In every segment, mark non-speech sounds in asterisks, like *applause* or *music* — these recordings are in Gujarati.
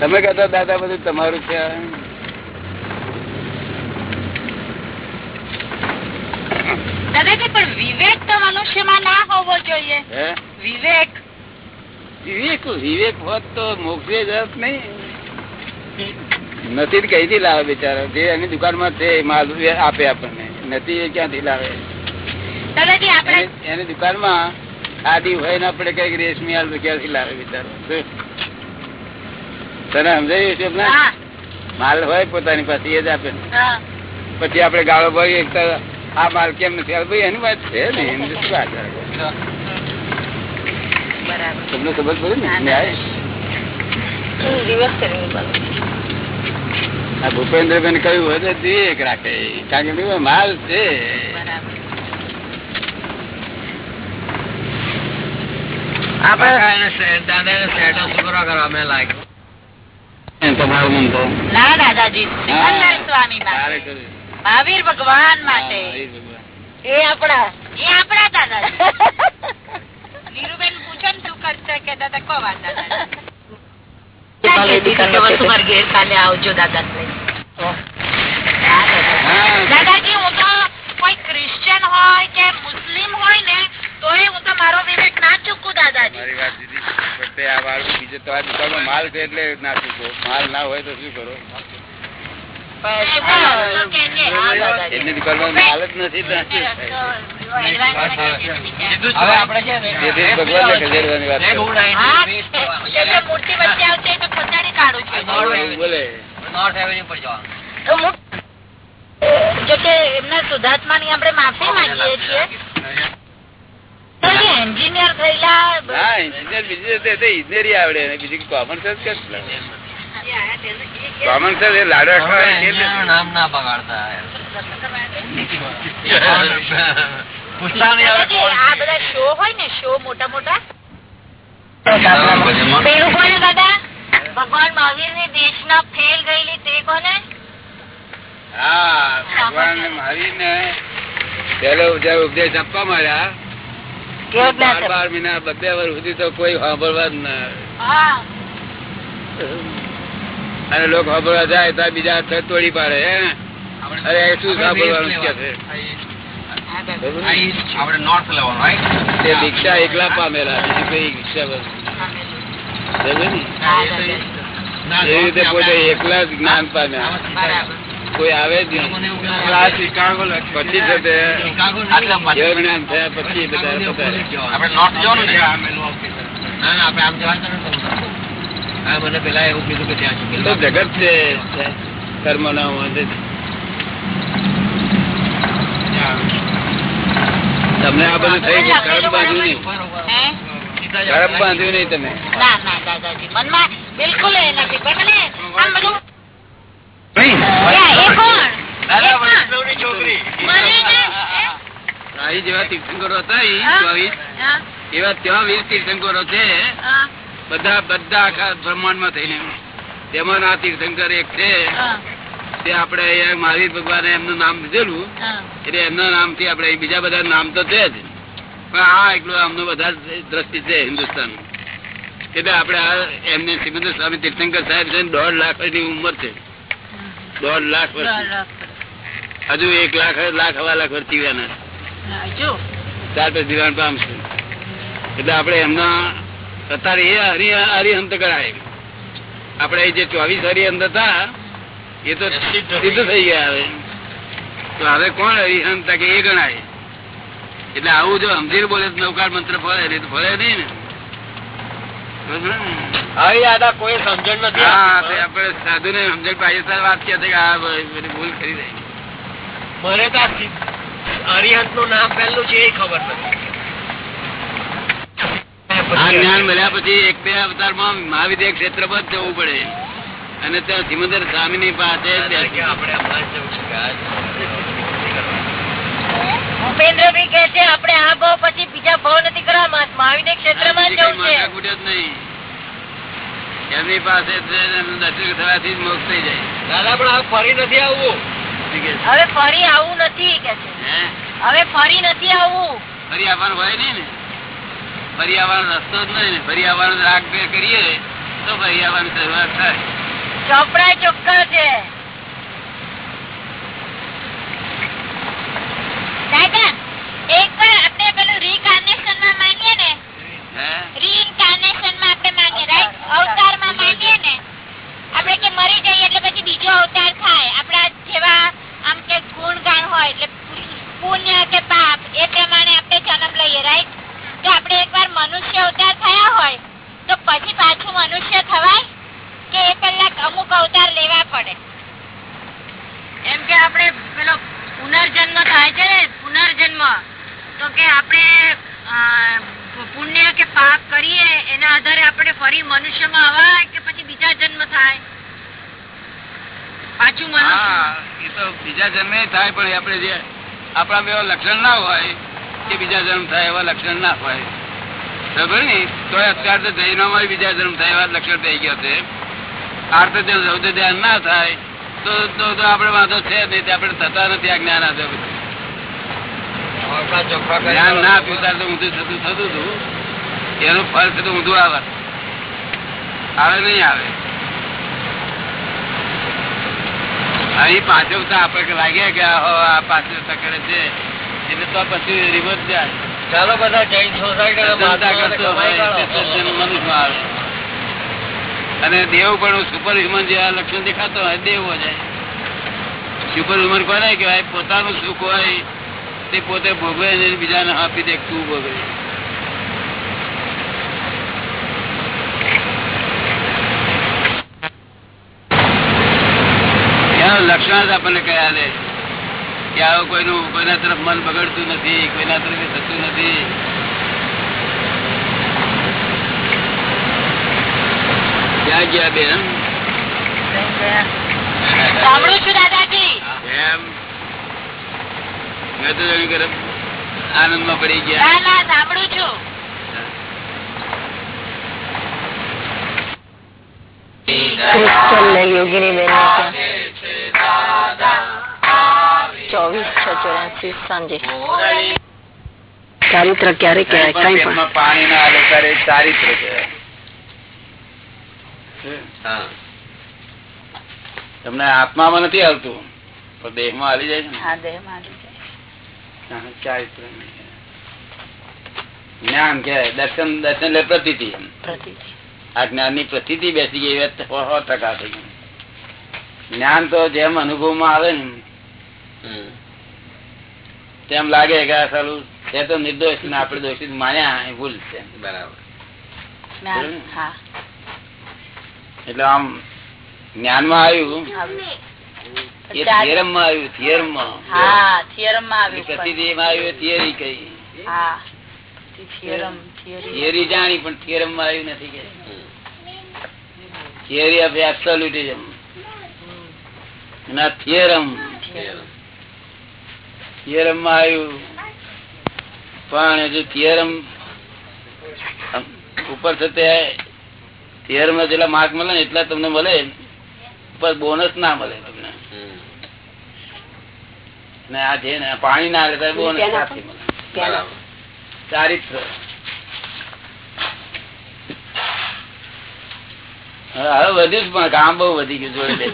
તમે કહેતા દાદા બધું તમારું છે. વિવેક તો મનુષ્યમાં ના હોવો જોઈએ. વિવેક. વિવેક વિવેક હોત તો મોક્ષે જત નહીં. નથી કઈ લાવે બિચારો? જે એની દુકાનમાં છે એ માલ આપે આપણને. નથી એ ક્યાંથી લાવે? આપણે એની- દુકાન દુકાનમાં ખાદી હોય ને આપણે કંઈક રેશમી હાલ ક્યાંથી લાવે બિચારો? તને સમજાયું છે માલ હોય પોતાની પાસે એ જ આપે. ને. પછી આપડે ગાળો ભાઈ એક આ માલ કેમ નથી આવતો? ભાઈ એની વાત છે ને એની શું વાત તમને ખબર પડે ને? આ ભૂપેન્દ્રબેન કહ્યું હોય તો એક રાખે. કારણ કે માલ છે. સેટો એમ કરવા મેં તો ના દાદાજી. સ્વામી તારે માટે કર્યું. મહાવીર ભગવાન માટે. એ આપણા એ આપણા દાદાજી. *laughs* નીરુબેન પૂછો ને તું કરશે? કે દાદા કો વાત દાદા ઘેર કાલે આવજો દાદા દાદાજી. હું. તો કોઈ ક્રિશ્ચિયન હોય કે મુસ્લિમ હોય ને તોય હું તો મારો વિવેક ના ચૂકું દાદાજી. બીજે તમારી દુકાનમાં માલ છે એટલે ના ચૂકો માલ ના હોય તો શું કરો? એમની દુકાનમાં માલ જ નથી આપણે છે ને જો એમના આપણે માફી માંગીએ છીએ. એન્જિનિયર થયેલા હા ઇન્જિનિયર બીજી ઇજનેરી આવડે બીજી કોમન સેન્સ કે કોમન સેન્સ એ લાડો નામ ના બગાડતા પૂછતા નહીં હવે દાદાજી, કોણ આ બધા શો હોય ને શો મોટા મોટા. પેલું કોને દાદા? ભગવાન મહાવીરની દેશ ના ફેલ ગયેલી તે કોને? હા ભગવાન મારીને પેલો જયારે ઉપદેશ આપવા માંડ્યા બાર બાર મહિના બધે વર્ષ સુધી તો કોઈ સાંભળવા જ ના અને લોકો સાંભળવા જાય તો બીજા હાથ તોડી પાડે અરે શું સાંભળવાનું કે છે? આપણે નોર્થ લેવાનું right? તે દીક્ષા એકલા પામેલા બીજી કોઈ દીક્ષા બસ સમજે ને? હા, દાદાજી. ના, એ રીતે પોતે એકલા જ જ્ઞાન પામ્યા. કોઈ આવે જ નહીં. પછી છે તે Chicago આટલા જેવું જ્ઞાન થયા પછી બધા આપણે પોતાને. જવાનું છે. ના ના આપણે આમ જવાનું નથી હા મને પેલા એવું કીધું કે ત્યાં તો જગત છે. કર્મ ના હોય તમને આ બધું થઈ ગયું. કર્મ બાંધ્યું નહીં. હે? કર્મ બાંધ્યું નહીં તમે. ના ના દાદાજી. મનમાં બિલકુલ એ નથી. પણ મને આમ બધું યા, એ કોણ? એ કોણ? મને ને- અહીં જેવા તીર્થંકરો હતા ઈ હા? ચોવીસ. હા, એવા ત્યાં વીસ તીર્થંકરો છે. બધા બધા આખા બ્રહ્માંડમાં થઈને તેમાં આ તીર્થંકર એક છે. તે આપણે મહાવીર ભગવાન એમનું નામ લીધેલું. એટલે એમના નામથી આપડે બીજા બધા નામ તો છે જ. પણ આ એકલું આમનું બધા દ્રષ્ટિ છે હિન્દુસ્તાન. એટલે આપડે એમને શ્રીમંદર સ્વામી તીર્થંકર સાહેબ છે ને દોઢ લાખની ઉંમર છે. દોઢ લાખ વર્ષ. હજુ એક લાખ લાખ હવા લાખ વર્ષ જીવ્યા ત્યાર પછી દિવાન પામશે એટલે આપડે એમના અત્યારે એ હરિ હરિહંત કરાય. આપડે એ જે ચોવીસ હરિહંત હતા એ તો સિદ્ધ થઈ ગયા હવે. તો હવે કોણ હરિહંત કે એ ગણાય? એટલે આવું જો હમજીર બોલે તો નવકાર મંત્ર ફળે ફળે નહીં ને. દાદા કોઈ સમજણ હા આપણે સાધુ ને સમજણ પાછી વાત કે કે આ બધી ભૂલ કરી દઈ મને તો અરિહંતનું નામ પહેલું છે એ ખબર આ જ્ઞાન મળ્યા પછી એક બે અવતારમાં મહાવિદ્ય ક્ષેત્ર પર જવું પડે. અને ત્યાં સિમંદર સ્વામી ની પાસે જ જવું કે આજ ભૂપેન્દ્રભાઈ કહે છે આપણે આ ભાવ પછી બીજા ભાવ નથી કરવા મહાવીર ક્ષેત્રમાં માં જવું છે. નહીં. એમની પાસે દર્શન થવાથી જ મોક્ષ થઈ જાય. દાદા પણ હવે ફરી નથી આવવું? હવે ફરી આવું નથી કે હવે ફરી નથી આવવું. ફરી આવવાનું હોય નહીં ને? ફરી આવવાનો રસ્તો જ નહીં ને. ફરી આવવાનો રાગ બે કરીએ તો ફરી આવવાની શરૂઆત થાય. ચોપડા ચોખ્ખા છે. દાદા એક વાર આપણે પેલું રીકાર્નેશનમાં માનીએ ને રીઇન્કાર્નેશનમાં આપણે માનીએ રાઈટ અવતારમાં માનીએ ને આપણે કે મરી જઈએ એટલે પછી બીજો અવતાર થાય. આપણા જેવા આમ કે ગુણ હોય એટલે પુણ્ય કે પાપ એ પ્રમાણે આપણે જન્મ લઈએ રાઈટ તો આપણે એકવાર મનુષ્ય અવતાર થયા હોય તો પછી પાછું મનુષ્ય થવાય કે એ કલાક અમુક અવતાર લેવા પડે? એમ કે આપણે પેલો પુનર્જન્મ થાય છે ને પુનર્જન્મ તો કે આપણે પુણ્ય કે પાપ કરીએ એના આધારે આપણે ફરી મનુષ્યમાં આવા કે પછી બીજા જન્મ થાય? પાછું મનુષ્ય એ તો બીજા જન્મે થાય પણ આપણે જે આપણા એવા લક્ષણ ના હોય કે બીજા જન્મ થાય એવા લક્ષણ ના હોય. ને તો અત્યારે તો જૈનોમાં બીજા જન્મ થાય એવા લક્ષણ થઈ ગયા છે. આર્થ ધ્યાન ના થાય તો આપણે વાંધો છે નહીં આપણે થતા નથી આ જ્ઞાન આધાર જ્ઞાન ના. આપ્યું ત્યારે ઊંધું થતું થતું હતું. એનું ફળ થતું ઊંધું આવે. આવે નહીં આવે. અહીં પાછળ તો આપણે લાગે કે આ પાછળ તકડે છે. એટલે તો પછી રિવર્સ જાય. ચાલો બધા જૈન સોસાયટી અને દેવ પણ સુપર હ્યુમન જેવા લક્ષણ દેખાતો હોય દેવ જાય સુપર હ્યુમન કોને કહેવાય? પોતાનું સુખ હોય તે પોતે ભોગવે અને બીજાને આપી દે તું ભોગવે લક્ષણ જ આપણને કયા લે કે આવું કોઈનું કોઈના તરફ મન બગડતું નથી કોઈના તરફ થતું નથી. ક્યાં ગયા બેન? સાંભળું છું દાદાજી. એમ. મેં તો જોયું ગરમ આનંદમાં પડી ગયા. ના ના સાંભળું છું. ક્રિસ્ટલ યોગીની બેન ચોવીસ છ ચોરાસી સાંજે. ચારિત્ર ક્યારે કહેવાય? કઈ પણ. પાણી ના ત્યારે ચારિત્ર કહેવાય. હા. તમને આત્મામાં નથી આવતું પણ દેહમાં આવી જાય છે દેહમાં આવી જાય. હા, ચારિત્ર જ્ઞાન કે દર્શન દર્શન એટલે પ્રતીતિ પ્રતીતિ. આ જ્ઞાનની પ્રતિ બેસી ગઈ સો ટકા થઈ ગઈ. જ્ઞાન તો જેમ અનુભવમાં આવે ને તેમ લાગે કે આ તે તો નિર્દોષ ને આપડે દોષિત માન્યા એ ભૂલ છે. બરાબર. એટલે આમ જ્ઞાનમાં માં આવ્યું. એ થિયરમમાં આવ્યું થિયરમમાં હા થિયરમમાં આવ્યું પણ. માં આવ્યું થિયરી કઈ. હા થિયરમ થિયરી થિયરી જાણી પણ થિયરમમાં આવ્યું નથી કે. થિયરી ઓફ એબ્સોલ્યુટિઝમ ના થિયરમ થિયરમમાં આવ્યું. પણ હજુ થિયરમ ઉપર થતે થિયરમમાં જેટલા માર્ક મળે ને એટલા તમને મળે. ઉપર બોનસ ના મળે. ને આ છે પાણી ના ચારિત્ર. હવે વધ્યું જ પણ કામ બહુ વધી ગયું જોડે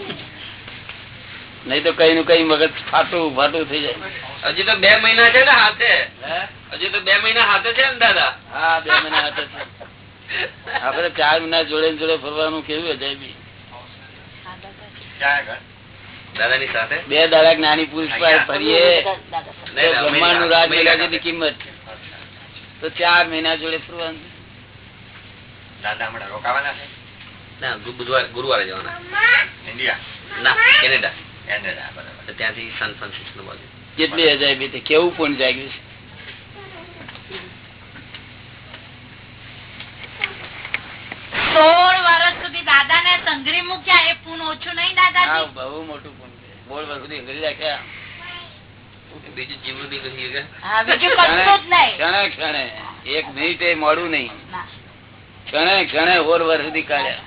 નહીં તો કઈ નું કઈ મગજ ફાટું ફાટું થઈ જાય. હજી તો બે મહિના છે ને હાથે. હજી તો બે મહિના હાથે છે ને દાદા? હા બે મહિના હાથે છે. આપડે ચાર મહિના જોડે ને જોડે ફરવાનું કેવું અજાયબી દાદા. ની સાથે? બે દાદા જ્ઞાની પુરુષ પાસે ફરીએ. બ્રહ્માંડનું રાજ મેળવી કિંમત. તો ચાર મહિના જોડે ફરવાનું. દાદા હમણાં રોકાવાના છે? ના ગુરુવારે જવાના. ઇન્ડિયા? ના કેનેડા. કેનેડા બરાબર. ત્યાંથી સાન ફ્રાન્સિસ્કો બાજુ. કેટલી હજાર તે કેવું પણ જાગ્યું છે? સોળ વર્ષ સુધી દાદા ને સંઘરી મૂક્યા એ પૂન ઓછું નહીં દાદા બહુ મોટું પૂન સોળ વર્ષ સુધી અંગ્રેજી રાખ્યા. બીજું જીવન બી કરી ક્ષણે ક્ષણે એક મિનિટે મોડું નહીં. ક્ષણે ક્ષણે ઓર વર્ષ સુધી કાઢ્યા.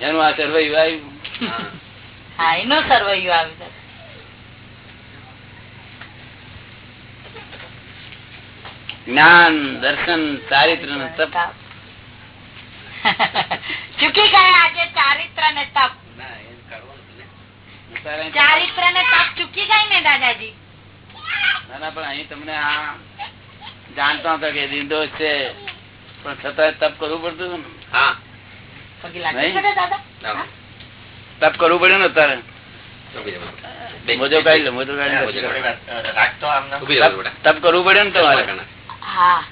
એનું આ સર્વૈવ આવ્યું. હા હા એનો સર્વૈયું આવ્યું દાદા. જ્ઞાન દર્શન ચારિત્ર ને તપ. ચૂકી ગયા આજે ચારિત્ર ને તપ. ચારિત્ર ને તપ ચૂકી ગઈ ને દાદાજી? ના ના પણ અહીં તમને આ જાણતો હતો કે નિર્દોષ છે. પણ છતાં તપ કરવું પડતું. તપ કરવું પડ્યું ને અત્યારે. તપ કરવું પડે ને તમારે. હા.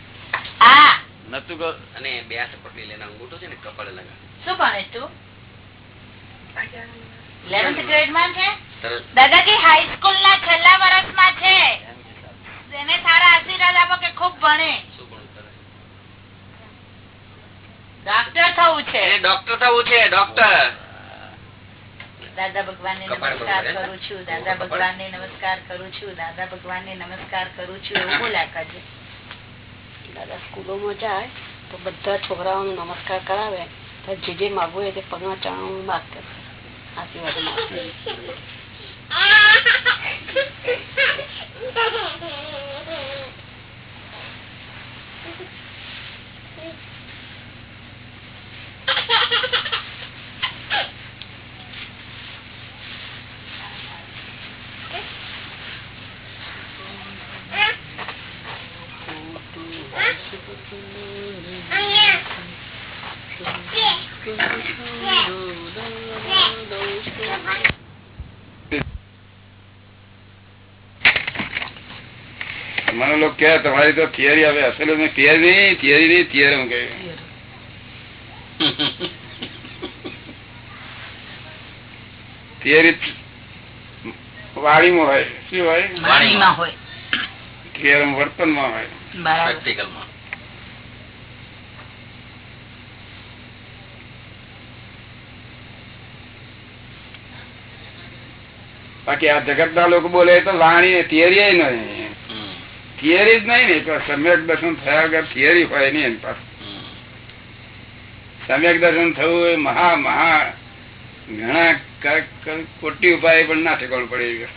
હા નતું અને બે હાથે પકડી લેના અંગૂઠો છે ને કપાળે લગા શું ભણે તું? ઇલેવન્થ ગ્રેડમાં છે? દાદાજી હાઈસ્કૂલ ના છેલ્લા વર્ષમાં છે. એને સારા આશીર્વાદ આપો કે ખૂબ ભણે. ડોક્ટર થવું છે. ડોક્ટર થવું છે ડોક્ટર દાદા ભગવાન ને નમસ્કાર કરું છું દાદા ભગવાન ને નમસ્કાર કરું છું દાદા ભગવાન ને નમસ્કાર કરું છું એવું બોલ્યા કરજે દાદા સ્કૂલોમાં જાય, તો બધા છોકરાઓને નમસ્કાર કરાવે. તો જે જે માગવું હોય તે પગમાં ચણાનું માગ કરે આશીર્વાદ માગશે *laughs* મને લોકો કે તમારી તો થિયરી આવે અસલ થિયરી નહીં થિયરી નહીં થિયરી વાણીમાં હોય શું હોય વાણીમાં હોય થિયરમ વર્તનમાં હોય પ્રેક્ટિકલમાં બાકી આ જગત ના લોકો બોલે તો વાણી થિયરી નહીં. થિયરી જ નહીં ને સમ્યક દર્શન થયા વગર થિયરી હોય નહીં એની પાસે સમ્યક દર્શન થવું એ મહા મહા, ઘણા કોટી ઉપાય પણ ના ઠેકાણું પડે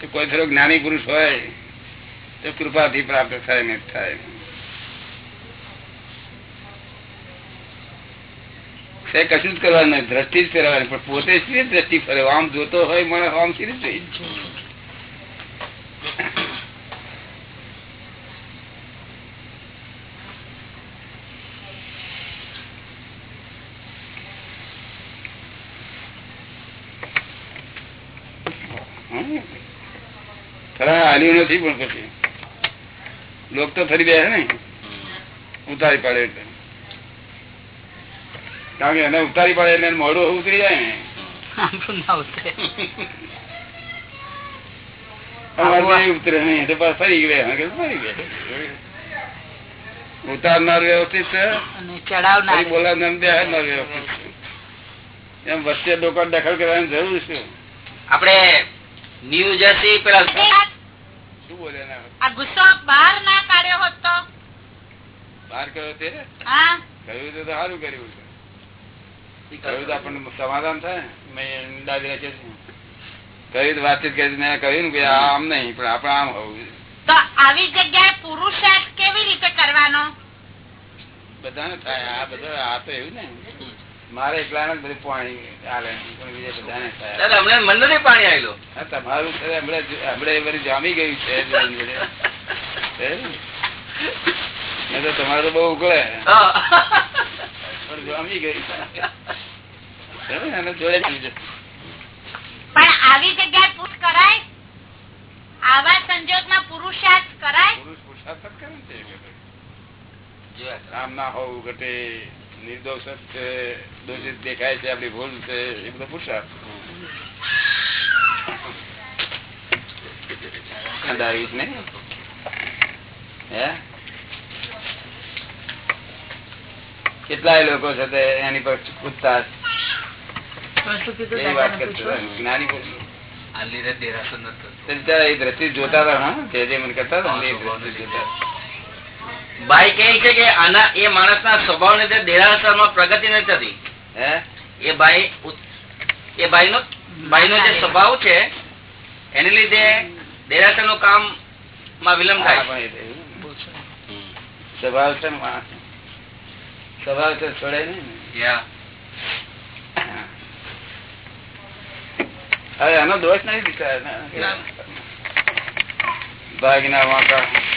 તો કોઈ થોડો જ્ઞાની પુરુષ હોય, તો કૃપાથી પ્રાપ્ત થાય ને થાય. કશું જ કરવાનું દ્રષ્ટિ જ ફેરવાની પણ પોતે રીતે દ્રષ્ટિ ફરે આમ જોતો હોય મને આમ સીધી જ? હમ. ખરા હાલ્યું નથી પણ પછી. લોક તો ફરી ગયા ને. ઉતારી પાડે એટલે. કારણ કે એને ઉતારી પાડે એટલે મોડું ઉતરી જાય ને. ઉતારનાર વ્યવસ્થિત છે. બોલાવનાર વ્યવસ્થિત છે. એમ વચ્ચે લોકો દખલ કરવાની જરૂર છે. આપડે ન્યૂ જર્સી પેલા શું બોલે આ ગુસ્સો બહાર ના કાઢ્યો હોત તો? બહાર કર્યો તે કહ્યું તો સારું કર્યું છે. કહ્યું તો આપણને સમાધાન થાય? મેં દાદી રાખે છે. કહ્યું વાતચીત કરી મેં કહ્યું કે આમ નહીં પણ આપણે આમ હોવું તો આવી જગ્યાએ પુરુષાર્થ કેવી રીતે કરવાનો? બધાને થાય આ બધા આ તો એવું ને. મારે એકલા બધું પાણી હાલે બીજા બધાને દાદા હમણાં મન નથી પાણી આવેલું હા, તમારું હમણાં હમણાં બધું જામી ગયું છે તો તમારે તો બહુ ઉકળે. પણ જામી ગયું. જોડે પણ આવી જગ્યાએ પુરુષ કરાય? આવા સંજોગમાં પુરુષાર્થ કરાય? પુરુષ પુરુષાર્થ જ કરે ને આમ ના હોવું ઘટે. નિર્દોષ જ છે દોષિત દેખાય છે આપડી ભૂલ છે એ બધો પુરુષાર્થ ખંડાવી જ હે? કેટલાય લોકો છે તે એની પર પૂછતા? જ્ઞાની પુરુષ. એ જોતા હતા જે જે મને કરતા હતા ને એ દ્રષ્ટિ જોતા હતા. ભાઈ કહે છે કે આના એ માણસના સ્વભાવ ને દેરાસરમાં પ્રગતિ નથી થતી. હે? એ ભાઈ નો ભાઈ ભાઈનો જે સ્વભાવ છે એને લીધે દેરાસરનું કામમાં વિલંબ થાય એ તો. સ્વભાવ છે સ્વભાવ છે છોડે ને. હવે એનો દોષ નહીં બિચાર ભાગના વાંકા દોષ નથી ના, ના, દાદા.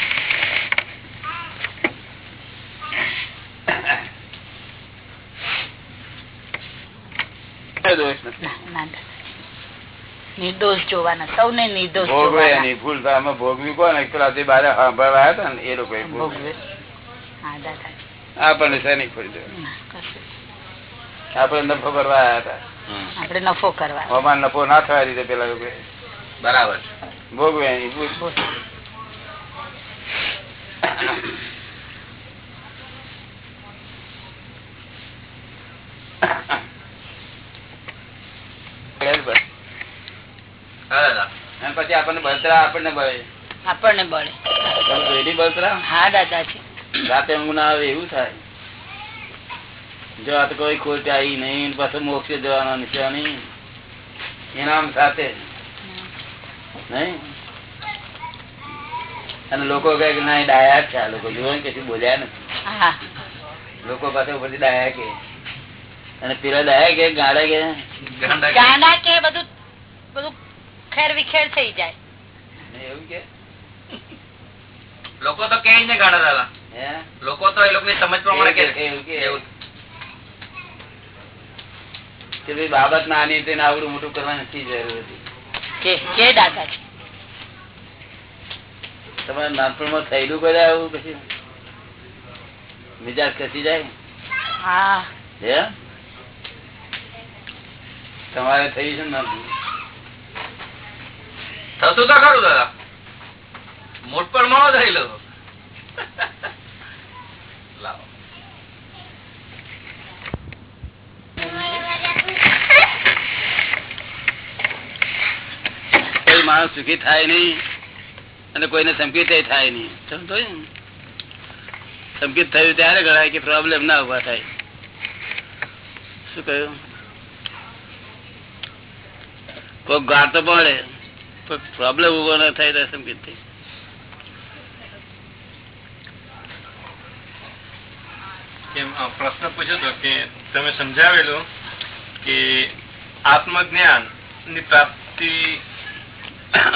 નિર્દોષ જોવાના સૌને નિર્દોષ ભોગવે ભૂલ ભોગવી કોને પેલા તે બારે સાંભળવા હતા ને એ લોકો ભોગવે. આપણને શેની ખોડી દે નફો કરવા આવ્યા હતા. આપણે નફો કરવા નફો ના થવા દીધે પેલા લોકો બરાબર. ભોગવે એની ભૂલ બોલ. હા દાદા અને પછી આપણને બળતરા આપણને બળે. આપણને બળે. બળતરા? હા દાદાજી રાતે ઊંઘ ના આવે એવું થાય. જો આ તો કોઈ ખોટ આવી નહીં પાછો મોક્ષે જવાનો નિશાની ઇનામ સાથે. નહીં? અને લોકો કહે કે ના એ ડાયા જ છે આ લોકો. જોવા ને કશું બોલ્યા નથી. લોકો પાસે ઉપરથી ડાયા કે અને પીરા ડાયા કે ગાડા કે? ગાડા કે- બધું બધું ખેર વિખેર થઈ જાય. એવું કે? લોકો તો કે ને ગાડા દાદા. હે? લોકો તો એ લોકોની સમજ પ્રમાણે કે એવું કે. એવું. કે ભાઈ બાબત નાની તેને આવડું મોટું કરવા નથી જરૂર હતી. કે કે તમારે નાનપણમાં થયેલું કરે આવું પછી? મિજાજ ખસી જાય? હા. હે? તમારે થઈ છે ને થતું તો ખરું દાદા? મોટ પણ મળો થયેલો લાવો. કોઈ માણસ સુખી થાય નહીં અને કોઈને સંકેત થાય નહીં. સમજો સંકેત સંકિત થયું ત્યારે ગણાય કે પ્રોબ્લેમ ના ઊભા થાય. શું કહ્યું? કોઈ તો પડે પણ પ્રોબ્લેમ ઊભો ના થાય કેમ અ, પ્રશ્ન પૂછ્યો હતો કે તમે સમજાવેલું કે આત્મજ્ઞાનની પ્રાપ્તિ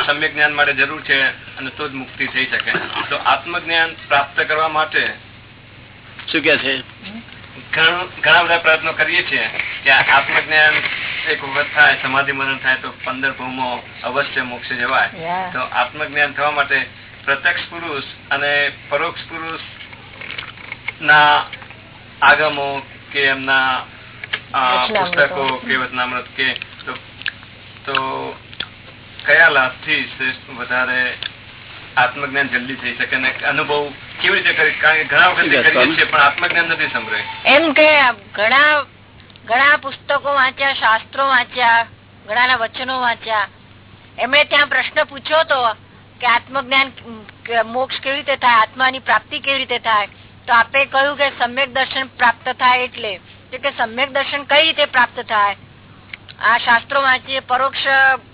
સમ્યક જ્ઞાન માટે જરૂર છે અને તો જ મુક્તિ થઈ શકે. તો આત્મજ્ઞાન પ્રાપ્ત કરવા માટે શું કે છે? ઘણું- બધા પ્રયત્નો કરીએ છીએ કે આત્મ આત્મજ્ઞાન એક વખત થાય સમાધિ મરણ થાય તો પંદર ભૂમો અવશ્ય મોક્ષ જવાય. તો આત્મજ્ઞાન થવા માટે પ્રત્યક્ષ પુરુષ અને પરોક્ષ પુરુષ ના આગમો કે એમના પુસ્તકો કે વચનામૃત કે તો તો કયા લાભથી થી વધારે આત્મજ્ઞાન જલ્દી થઈ શકે અને અનુભવ કેવી રીતે કરી? કારણ કે ઘણા વખત કરીએ છીએ પણ આત્મજ્ઞાન નથી સંભળાય. એમ કે ઘણા ઘણા પુસ્તકો વાંચ્યા શાસ્ત્રો વાંચ્યા ઘણાના વચનો વાંચ્યા. એમણે ત્યાં પ્રશ્ન પૂછ્યો હતો કે આત્મજ્ઞાન મોક્ષ કેવી રીતે થાય આત્માની પ્રાપ્તિ કેવી રીતે થાય? તો આપે કહ્યું કે સમ્યક દર્શન પ્રાપ્ત થાય એટલે. કે સમ્યક દર્શન કઈ રીતે પ્રાપ્ત થાય? આ શાસ્ત્રો વાંચીએ પરોક્ષ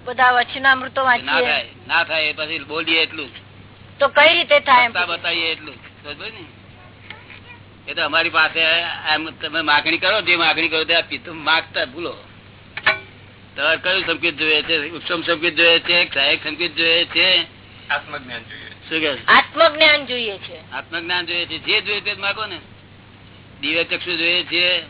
બધા વચનામૃતો ના વાંચીએ. ના થાય પછી બોલીએ એટલું. તો કઈ રીતે થાય બતાવીએ એટલું. એ તો અમારી પાસે એમ તમે માગણી કરો જે માગણી કરો તે આપી. માગતા ભૂલો. તમારે કયું સંકેત જોઈએ છે? ઉત્તમ સંકેત જોઈએ છે? સહાયક સંકેત જોઈએ છે? આત્મજ્ઞાન જોઈએ આત્મજ્ઞાન જોઈએ છે. આત્મજ્ઞાન જોઈએ છે. જે જોઈએ તે માગો ને. દિવ્ય ચક્ષુ જોઈએ છે.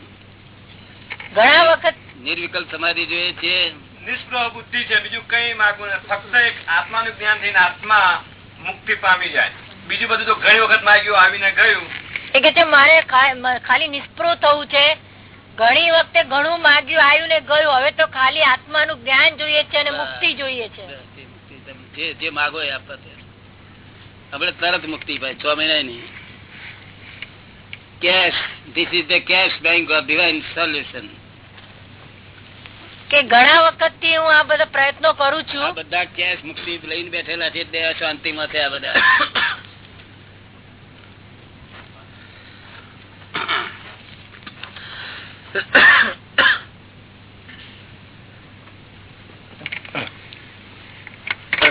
ઘણા વખત નિર્વિકલ્પ સમાધિ જોઈએ છે. નિષ્પ્રહ બુદ્ધિ છે. બીજું કઈ માગવું નથી ફક્ત એક આત્માનું જ્ઞાન થઈને આત્મા મુક્તિ પામી જાય. બીજું બધું તો ઘણી વખત માગ્યું આવીને ગયું. એ કે છે મારે ખાલી નિષ્પૃહ થવું છે. ઘણી વખતે ઘણું માગ્યું આવ્યું ને ગયું. હવે તો ખાલી આત્માનું જ્ઞાન જોઈએ છે અને મુક્તિ જોઈએ છે. જે માગો એ આપવા આપણે તરત મુક્તિ ભાઈ છ મહિના ની cash this is the cash bank of divine solution કે ઘણા વખતથી હું આ બધા પ્રયત્નો કરું આ છું બધા કેશ મુક્તિ લઈને બેઠેલા છે શાંતિ માં છે આ બધા.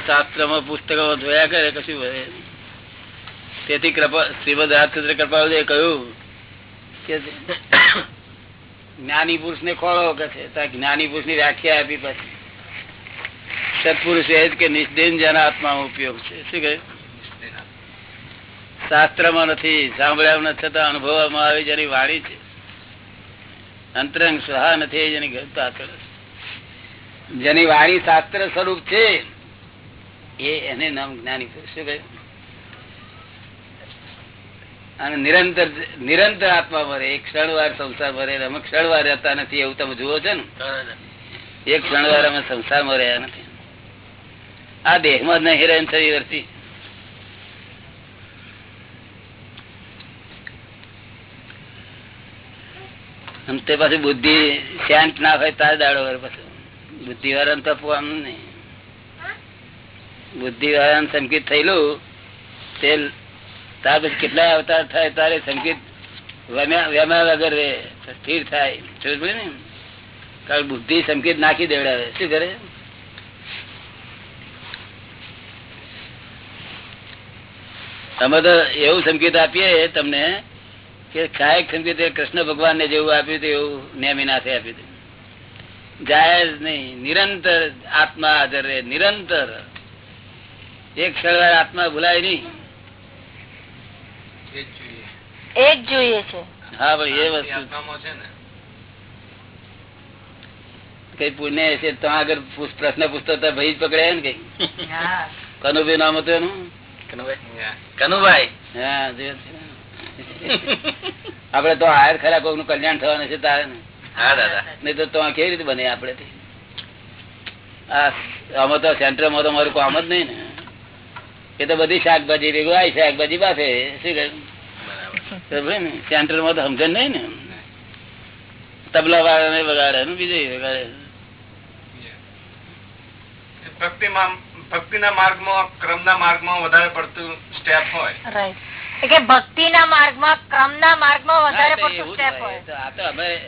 શાસ્ત્રમાં પુસ્તકો જોયા કરે, કશું ભરે તેથી કૃપા, શ્રીમદ રાજચંદ્ર કૃપાલુએ કહ્યું કે જ્ઞાની પુરુષ ને ખોળો કે છે જ્ઞાની પુરુષની વ્યાખ્યા આપી પછી. સત્પુરુષ એ જ કે નિષ્દેન જન આત્મા ઉપયોગ છે. શું કહ્યું? શાસ્ત્રમાં નથી સાંભળ્યા છતાં અનુભવવામાં આવે જેની વાણી છે. અંતરંગ સ્વહા નથી જેની. જેની વાણી શાસ્ત્ર સ્વરૂપ છે એ એને નામ જ્ઞાની પુરુષ શું કહ્યું અને નિરંતર નિરંતર આત્મા ભરે એક ક્ષણવાર સંસાર ભરે અમે ક્ષણવાર રહેતા નથી એવું તમે જુઓ છો ને? એક ક્ષણવાર અમે સંસારમાં રહ્યા નથી. આ દેહમાં જ નહીં રહે શરીર વર્તી. તે પાછી બુદ્ધિ શાંત ના હોય તાર દાડો બુદ્ધિ વાળા તપવું આમ નહીં. બુદ્ધિ વાળા સંકેત થયેલું, તે તાર પછી કેટલા અવતાર થાય તારે સંકેત વગર રે, સ્થિર થાય. સમજ ને કારણ બુદ્ધિ સંકેત નાખી દેવડાવે. શું કરે? અમે તો એવું સંકેત આપીએ તમને કે કાયક સંકેત તે કૃષ્ણ ભગવાન ને જેવું આપ્યું હતું એવું નેમિનાથે આપ્યું હતું. જાયજ નહીં. નિરંતર આત્મા હાજર રહે. નિરંતર. એક ક્ષણ આત્મા ભૂલાય નહીં. એ જોઈએ. એ જ જોઈએ છે. હા ભાઈ એ એ વસ્તુ છે ને. કઈ પુણ્ય હશે તો આગળ પ્રશ્ન પૂછતો તો ભાઈ જ પકડે ને કઈ. કનુભાઈ નામ હતું એનું? કનુભાઈ. હા. *laughs* આપડે તો હાયર ખરા કોઈકનું કલ્યાણ થવાનું છે તારે ને? હા દાદા. નહીં તો તો કેવી રીતે બને આપડે થી? આ આમાં તો સેન્ટરમાં તો મારું કામ જ નહીં ને. એ તો બધી શાકભાજી ભેગું આવી શાકભાજી પાસે. શું કહ્યું? બરાબર ને તો સમજણ નહીં ને. તબલા વગાડે ને બીજું વગાડે માં ભક્તિના માર્ગમાં ક્રમના માર્ગમાં વધારે પડતું સ્ટેપ હોય. રાઈટ કે ભક્તિના માર્ગમાં ક્રમના માર્ગમાં વધારે પડતું સ્ટેપ હોય. હોય. આ તો અમે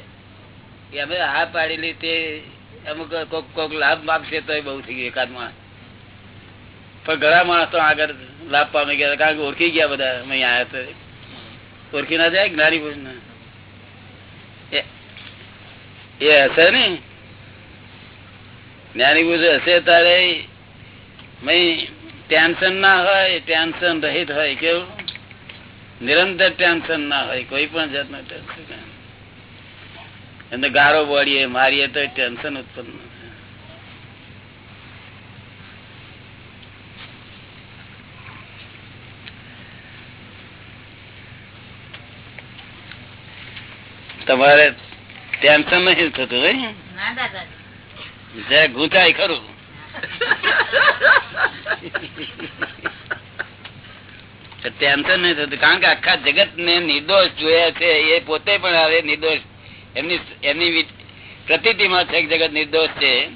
અમે હા પાડેલી તે અમુક કોક કોક લાભ માગશે તો બહુ થઈ ગયું એકાદ માણસ. પણ ઘણા માણસ તો આગળ લાભ પામી ગયા કારણ કે ઓળખી ગયા બધા અમે અહીંયા આવ્યા તો. ઓળખી ના જાય જ્ઞાની પુરુષ ને. એ- એ હશે ને? જ્ઞાની પુરુષ હશે તારે ટેન્શન ના હોય ટેન્શન રહિત હોય કેવું? નિરંતર ટેન્શન ના હોય કોઈ પણ જાતનું ટેન્શન એમને ગારો બોડીએ મારીએ તો ટેન્શન ઉત્પન્ન તમારે ટેન્શન નથી થતું હે ના દાદા ખરું. *laughs* ટેન્શન નહીં થતું. કારણ કે આખા જગત ને નિર્દોષ જોયા છે એ પોતે પણ હવે નિર્દોષ. એમની એમની પ્રતિમાં છે જગત નિર્દોષ છે.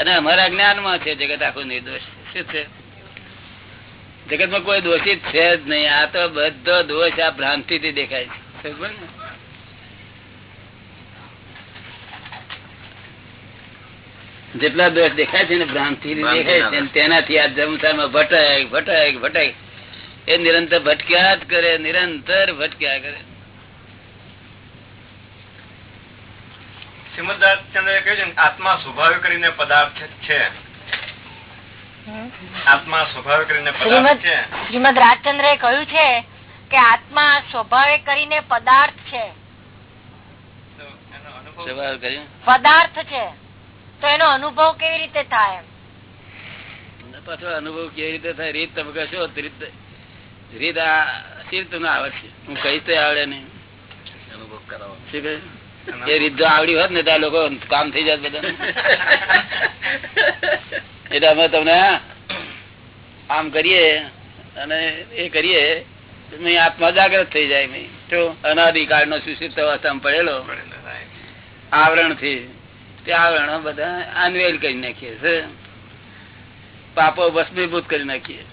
અને અમારા જ્ઞાનમાં છે જગત આખું નિર્દોષ શું છે? જગતમાં કોઈ દોષિત છે જ નહીં. આ તો બધો દોષ આ ભ્રાંતિ થી દેખાય છે. જેટલા દોષ દેખાય છે ને ભ્રાંતિ દેખાય છે તેનાથી આ સંસારમાં ભટક ભટક ભટક. એ નિરંતર ભટક્યા જ કરે નિરંતર ભટક્યા કરે. શ્રીમદચંદ્ર કહ્યું છે આત્મા સ્વભાવે કરીને પદાર્થ છે. આત્મા સ્વભાવે કરીને પદાર્થ છે. શ્રીમદ રાજચંદ્ર કહ્યું છે કે આત્મા સ્વભાવે કરીને પદાર્થ છે. તો એનો અનુભવ પદાર્થ છે. તો એનો અનુભવ કેવી રીતે થાય એમ? પાછો અનુભવ કેવી રીતે થાય રીત તમે કહેશો રીત સીર શી આવડે છે. હું તો આવડે નહીં. અનુભવ કરાવો. એ રીત જો આવડી હોત ને ત્યાં લોકો કામ થઈ જાય બધા એટલે અમે તમને આમ કરીએ અને એ કરીએ આત્મા જાગ્રત થઈ જાય મેં. તો અનાધિકાળ નો સુશિપ્ત અવસ્થામાં પડેલો. પડેલો આવરણથી તે આવરણ બધા અનવેલ કરી નાખીએ છે. પાપો ભસ્મીભૂત કરી નાખીએ.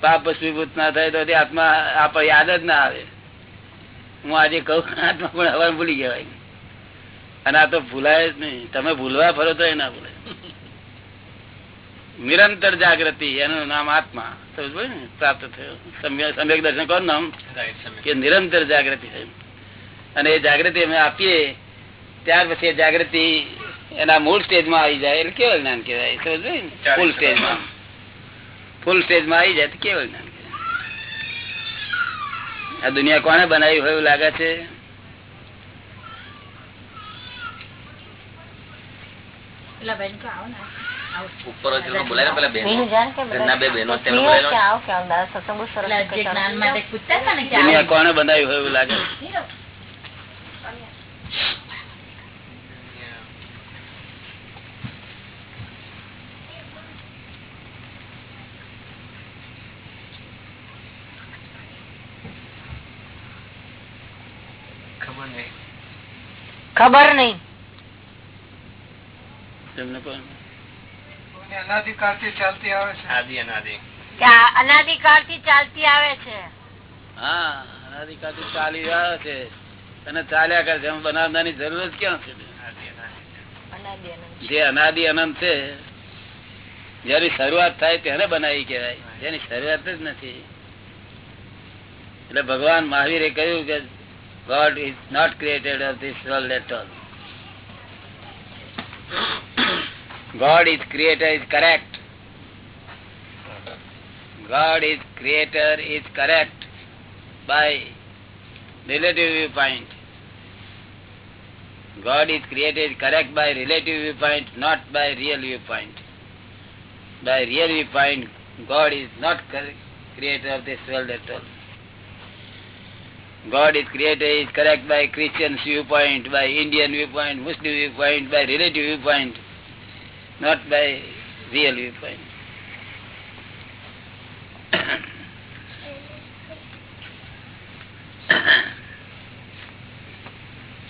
પાપ ભસ્મીભૂત ના થાય તો આત્મા આપ યાદ જ ના આવે. હું આજે કહું આત્મા પણ હવા ભૂલી ગયા અને આ તો ભૂલાય જ નહીં. તમે ભૂલવા ફરો તો ના ભૂલે નિરંતર જાગૃતિ એનું નામ આત્મા. સમજ ને? પ્રાપ્ત થયો. સમ્યક દર્શન કોણ નામ કે નિરંતર જાગૃતિ અને એ જાગૃતિ અમે આપીએ ત્યાર પછી એ જાગૃતિ એના મૂળ સ્ટેજમાં આવી જાય. એટલે કેવું જ્ઞાન કહેવાય. સમજ? ફૂલ સ્ટેજમાં ફૂલ સ્ટેજમાં આવી જાય તો કેવું આ દુનિયા કોને બનાવી હોય એવું લાગે છે? પેલા બેન આવો ને. ઉપર બોલાય પેલા ઘરના બે બહેનો દુનિયા કોને બનાવી હોય એવું લાગે ખબર નહીં. અનાધિકાર ચાલતી આવે છે? થી ચાલતી આવે છે? હા અનાદિકાળથી ચાલી આવે છે. અને ચાલ્યા કરે છે. બનાવવાની જરૂર જ ક્યાં છે? આદિ અનાદિ અનાદિ અનંત. જે અનાદિ અનંત છે જેની શરૂઆત થાય તેને બનાવી કહેવાય. જેની શરૂઆત જ નથી. એટલે ભગવાન મહાવીરે કહ્યું કે God is not created of this world at all. God is creator is correct. God is creator is correct by relative viewpoint. God is created correct by relative viewpoint, not by real viewpoint. By real viewpoint, God is not creator of this world at all. God is created is correct by Christian viewpoint, by Indian viewpoint, Muslim viewpoint, by relative viewpoint, not by real viewpoint.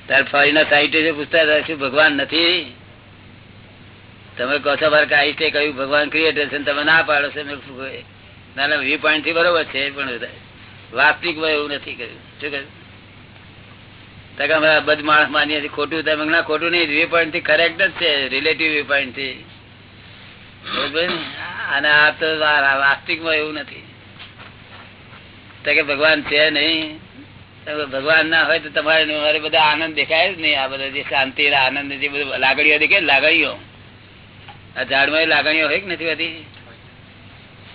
તાર ફોરીના સાહિત્ય પૂછતા હતા શું ભગવાન નથી તમે કહો છો મારે આઈસ્ટે કહ્યું ભગવાન ક્રિએટર છે તમે ના પાડો છો ના વ્યૂ પોઈન્ટથી બરોબર છે પણ વાસ્તવિકમાં એવું નથી કર્યું. શું કહ્યું બધ માણસ માનીએ છીએ ખોટું તમે ના, ખોટું નહીં. વ્યૂ થી કરેક્ટ જ છે. રિલેટિવ વ્યૂ પોઈન્ટથી અને આ તો વાસ્તવિકમાં એવું નથી. ભગવાન છે નહીં. ભગવાન ના હોય તો તમારે મારે બધા આનંદ દેખાય જ નહીં. આ બધા જે શાંતિ, આનંદ, જે બધું લાગણીઓ દેખે ને લાગણીઓ. આ ઝાડમાં એ લાગણીઓ હોય કે નથી હોતી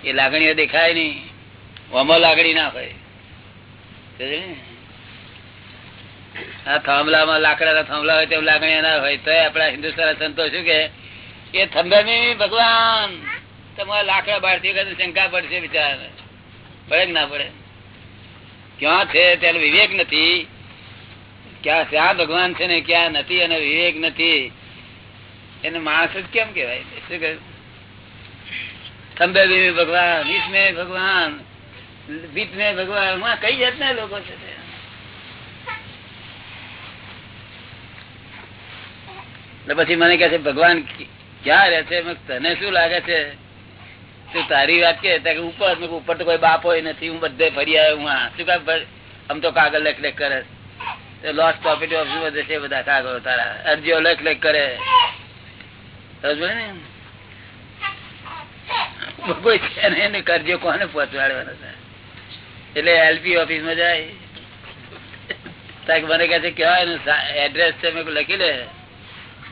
એ લાગણીઓ દેખાય નહીં. ઓમાં લાગણી ના હોય? આ થાંભલામાં લાકડાના થાંભલા હોય તેમ લાગણી ના હોય. તો આપડા હિન્દુસ્તાન સંતો શું કે એ થંભે ભગવાન, તમારા લાકડા બાળતી વખતે શંકા પડશે બિચાર પડે ના પડે. ક્યાં છે ત્યારે વિવેક નથી. ક્યાં ક્યાં ભગવાન છે ને ક્યાં નથી અને વિવેક નથી. એને માણસ જ કેમ કેવાય શું કહ્યું થંભે ભગવાન, ઈસમે ભગવાન બીચ મેં ભગવાનમાં કઈ જાતના લોકો છે પછી મને કહે છે, ભગવાન ક્યાં રહે છે? તને શું લાગે છે? તું તારી વાત કે ઉપર ઉપર તો કોઈ બાપો નથી, હું બધે ફરી આવ્યો, હું. શું કામ આમ તો કાગળ લેખ લેખ કરે. લોસ પ્રોફિટ શું બધે છે બધા કાગળો તારા. અરજીઓ લેખ લેખ કરે. ને? કોઈ કરજો, કોને પહોંચવાડવાનો છે? એટલે એલપી ઓફિસમાં જાય. મને કહે છે કેવાય એનું એડ્રેસ છે. મેં લખી લે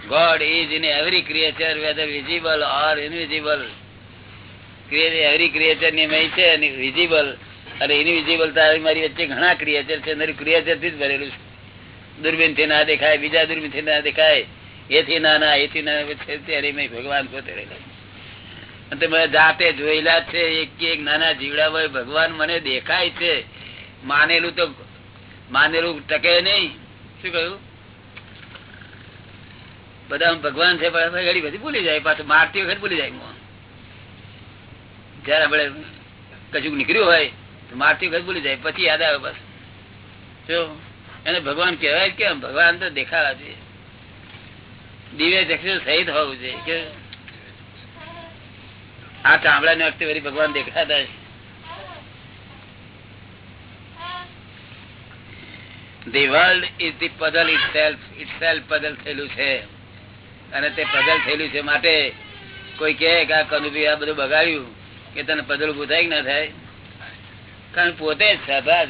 God is in every creature whether visible or invisible every ક્રિએચરની છે વિઝિબલ અને ઇનવિઝિબલ તારી મારી વચ્ચે ઘણા ક્રિએચર છે ક્રિએચરથી જ ભરેલું છે. દૂરબીનથી ના દેખાય, બીજા દૂરબીનથી ના દેખાય. એથી ના ના, એથી ના ભગવાન પોતે રહેલા. જાતે જોયેલા છે, એક એક નાના જીવડા હોય, ભગવાન મને દેખાય છે. માનેલું તો, માનેલું ટકે નહીં. શું કહ્યું? બધા ભગવાન છે ઘડી બધી ભૂલી જાય, પાછું મારતી વખત ભૂલી જાય. જયારે આપણે કશું નીકળ્યું હોય, તો મારતી વખત ભૂલી જાય, પછી યાદ આવે બસ. જો, એને ભગવાન કહેવાય જ કેમ? ભગવાન તો દેખાવા છે. દિવ્ય ચક્ષુ સહિત હોવું જોઈએ, કે આ ચામડા ને વખતે વળી ભગવાન દેખાતા the world is the puzzle itself itself puzzle થયેલું છે. અને તે પઝલ થયેલું છે માટે કોઈ કહે કે આ કનુભી આ બધું બગાડ્યું, કે તને પદલ ઉભું ના થાય? કારણ પોતે સ્વભાવ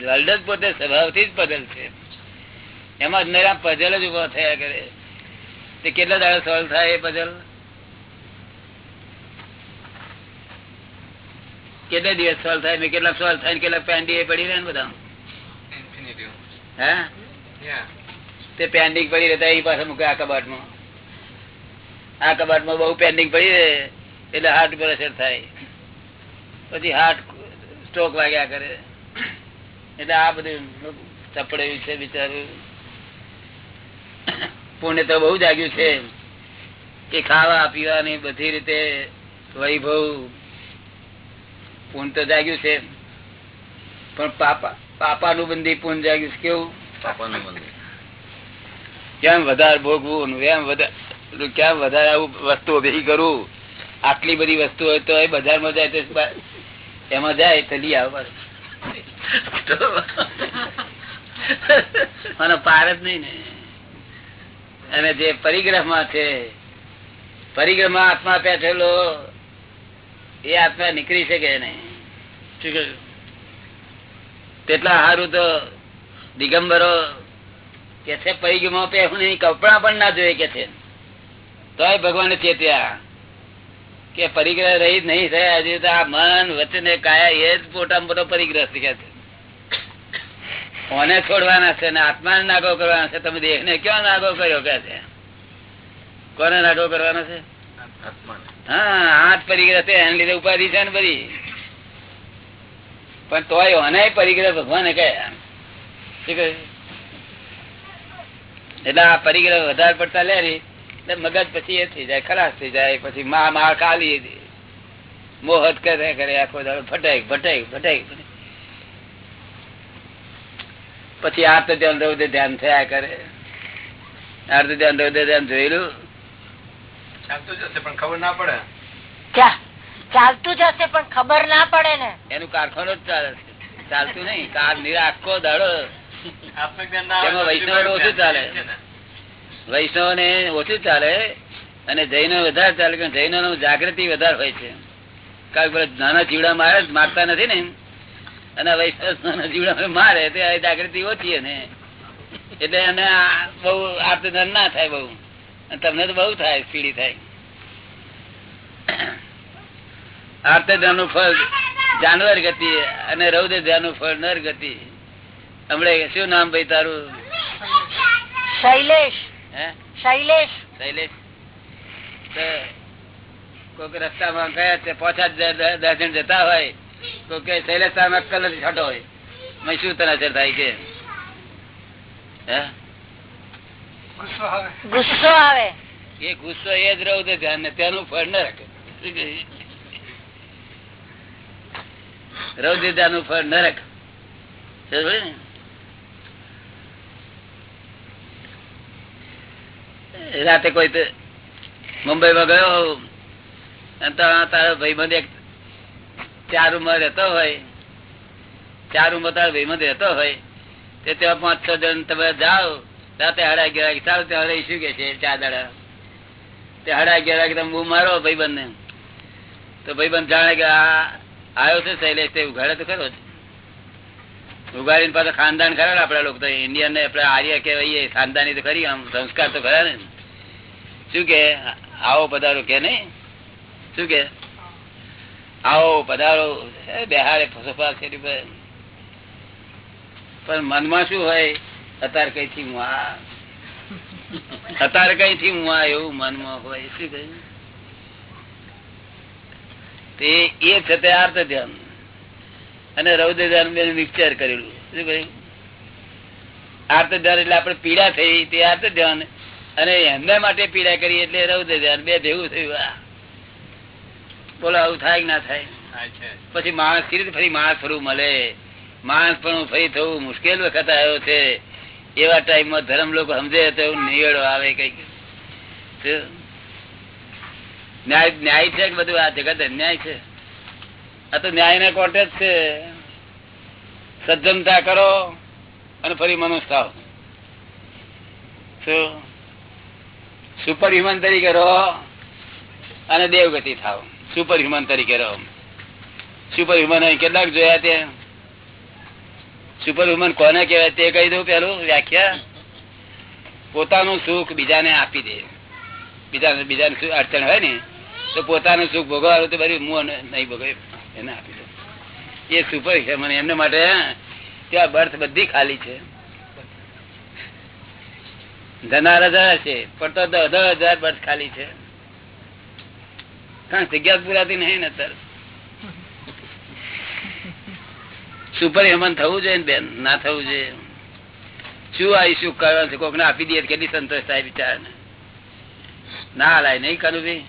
વર્લ્ડ જ પોતે સ્વભાવથી જ પદલ છે. એમાં પઝલ જ ઊભો થયા કરે. તે કેટલા દાડા સોલ્વ થાય એ પઝલ કેટલા દિવસ સોલ્વ થાય? કેટલા સોલ્વ થાય કેટલા પેન્ડી પડી રહે ને બધા. તે પેન્ડિંગ પડી રહેતા એ પાસે મૂકે આ કબાટમાં. આ કબાટમાં બહુ પેન્ડિંગ પડી રહે એટલે હાર્ટ પર અસર થાય. પછી હાર્ટ સ્ટ્રોક વાગ્યા કરે. એટલે આ બધું ચપડ્યું છે બિચારું. પુણ્ય તો બહુ જાગ્યું છે. કે ખાવા પીવાની બધી રીતે વૈભવ પુણ્ય તો જાગ્યું છે. પણ પાપા પાપાનું બંધી પૂન જાગ્યું છે કેવું? પાપાનું બંધી કેમ વધારે ભોગવું? કેમ વધારે કેમ વધારે આવું વસ્તુ ભેગી કરું? આટલી બધી વસ્તુ હોય તો એ બજારમાં જાય તો એમાં જાય તો લઈ આવે મને પાર જ નહીં ને. અને જે પરિગ્રહમાં છે પરિગ્રહમાં આત્મા પેઠેલો એ આત્મા નીકળી શકે નહીં. તેટલા સારું તો દિગંબરો કે છે પરિગ્રહમાં પહેરું નહીં કપડા પણ ના જોઈએ કે છે. તોય ભગવાને ચેત્યા કે પરિગ્રહ રહી નહીં થયા હજી તો આ મન વચને કાયા એ જ મોટા મોટો પરિગ્રહ છે કે છે. કોને છોડવાના છે ને આત્માને નાગો કરવાના છે? તમે દેહ ને ક્યાં નાગો કર્યો કે છે? કોને નાગો કરવાનો છે? આત્માને. હા આઠ પરિગ્રહ છે, એને લીધે ઉપાધિ છે ને બધી. પણ તોય અનાય પરિગ્રહ ભગવાને કયા એટલે આ પરિગ્રહ વધારે પડતા લે એટલે મગજ પછી એ થઈ જાય, ખલાસ થઈ જાય, પછી મા મા કાલી મોહત કરે કરે, આખો દાડો ભટાઈ ભટાઈ ભટાઈ પછી આ તો ધ્યાન રૌદ્ર ધ્યાન થયા કરે. આ તો ધ્યાન રૌદ્ર ધ્યાન જોયેલું? ચાલતું જશે પણ ખબર ના પડે. ચાલતું જશે પણ ખબર ના પડે ને. એનું કારખાનો જ ચાલે છે. ચાલતું નહીં કાર નિરા આખો દાડો ના વૈષ્ણવ ઓછું ચાલે. ને? વૈષ્ણવ ને. ઓછું ચાલે અને જૈનો વધારે ચાલે કે જૈનો જાગૃતિ વધારે હોય છે. કારણ કે નાના જીવડા મારે મારતા નથી ને અને વૈષ્ણવ નાના જીવડા મારે તે જાગૃતિ ઓછી એને. એટલે એને આ બહુ આર્તધન ના થાય બહુ. તમને તો બહુ થાય પીડી થાય. આર્તધન ધ્યાનનું ફળ જાનવર ગતિ અને રૌદ્ર ધ્યાનનું ફળ નર ગતિ. હમણાં શું નામ ભાઈ તારું? શૈલેષ. હે? શૈલેષ. શૈલેષ. કોઈક રસ્તામાં ગયા છે પોચા દસ જણ જતા હોય તો કે શૈલેષ તારે અક્કલ નથી છટો હોય. મેં શું તને અસર થાય કે? હે? ગુસ્સો આવે? ગુસ્સો આવે. એ ગુસ્સો એ જ રહું ધ્યાન ને તેનું ફળ ના રાખે. રૌદ્ર ધ્યાનનું ફળ ન રાખે. સમજ પડી ને? રાતે કોઈ તો મુંબઈ માં ગયો તારો ભાઈબંધ એક ચાર રૂમ રહેતો હોય ચાર રૂમ તારો ભાઈબંધ રહેતો હોય તે ત્યાં પાંચ છ જણ તમે જાઓ ચાલો ત્યાં શું કે છે ચા દાડા તે હડા અગિયાર તમે બૂમ મારો ભાઈબંધ ને તો ભાઈબંધ જાણે કે આ આવ્યો છે શૈલેષ, તે ઉઘાડે તો ખરો ઉઘાડીને પાછા ખાનદાન ખરા ને આપડા લોકો, તો ઇન્ડિયન ને આપડે આર્ય કહેવાય ખાનદાની તો ખરી, આમ સંસ્કાર તો ખરા ને. શું કે? આવો પધારો કે નહીં? શું કે? આવો પધારો બેહાડે સોફા શેરી પણ મનમાં શું હોય? અત્યારે કઈ થી હું આ? અત્યારે કઈ થી હું આ એવું મનમાં હોય શું કહ્યું તે એ છે તે આર્ત ધ્યાન. અને રૌદ્ર ધ્યાન બે મિક્સર કરેલું. શું કહ્યું આર્ત ધ્યાન એટલે આપણે પીડા થઈ તે આર્ત ધ્યાન. અને એમના માટે પીડા કરી એટલે રૌદ્ર ધ્યાન. બે ભેગું થયું આ. બોલો આવું થાય ના થાય? થાય પછી માણસ કીધું ફરી માણસ ફરવું મળે? માણસ પણ ફરી થવું મુશ્કેલ વખત આવ્યો છે. એવા ટાઈમમાં ધર્મ લોકો સમજે તો એવું નિવેડો આવે કંઈક. ન્યાય ન્યાય છે બધું? આ જગત અન્યાય છે. આ તો ન્યાય ના કોર્ટ જ છે. સજ્જનતા કરો અને ફરી મનુષ્ય થાવ શું સુપર હ્યુમન તરીકે રહો અને દેવગતિ થાવ સુપર હ્યુમન તરીકે રહો. સુપર હ્યુમન કેટલાક જોયા તે સુપર વુમન કોને કહેવાય તે કહી દઉં પેલું વ્યાખ્યા. પોતાનું સુખ બીજાને આપી દે. બીજા બીજાને અડચણ હોય ને, તો પોતાનું સુખ ભોગવવાનું તો બધું મું નહીં ભોગવે, એને આપી દે એ સુપર હ્યુમન એમને માટે ત્યાં બર્થ બધી ખાલી છે. ધનાર હજાર છે, પણ તો દસ હજાર બર્થ ખાલી છે. કારણ જગ્યા પુરાતી નહીં ને અત્યારે. સુપર હ્યુમન થવું જોઈએ બેન? ના થવું જોઈએ. શું આ ઇસ્યુ કરવાનું છે? કોક ને આપી દઈએ કેટલી સંતોષ થાય બિચાર ના હલાય નહીં કરું ભાઈ.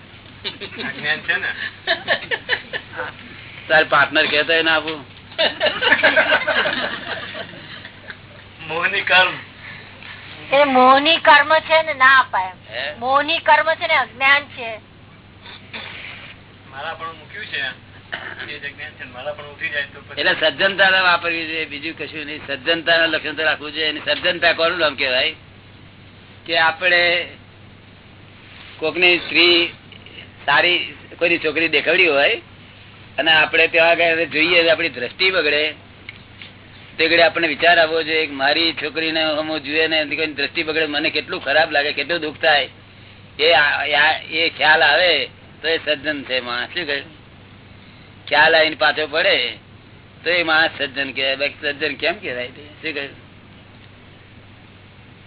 તાર પાર્ટનર કેતો ના આપું. મોહની કર્મ. એ મોહની કર્મ છે ને ના અપાય? મોહની કર્મ છે ને અજ્ઞાન છે. મારા પણ મૂક્યું છે. એટલે સજ્જનતા વાપરવી જોઈએ, બીજું કશું નહીં. સજ્જનતા લક્ષણ તો રાખવું જોઈએ. સજ્જનતા કોનું નામ કેવાય કે આપણે કોકની સ્ત્રી સારી, કોઈની છોકરી દેખાડી હોય અને આપણે ત્યાં આગળ જોઈએ આપણી દ્રષ્ટિ બગડે. તે ઘડી આપણને વિચાર આવવો જોઈએ કે મારી છોકરીને હું જોઈએ ને કોઈ દ્રષ્ટિ બગડે. મને કેટલું ખરાબ લાગે, કેટલું દુઃખ થાય. એ એ ખ્યાલ આવે તો એ સજ્જન છે માં શું કહ્યું? ખ્યાલ આવીને પાછો પડે તો એ માણસ સજ્જન કહેવાય. બાકી સજ્જન કેમ કહેવાય શું કહ્યું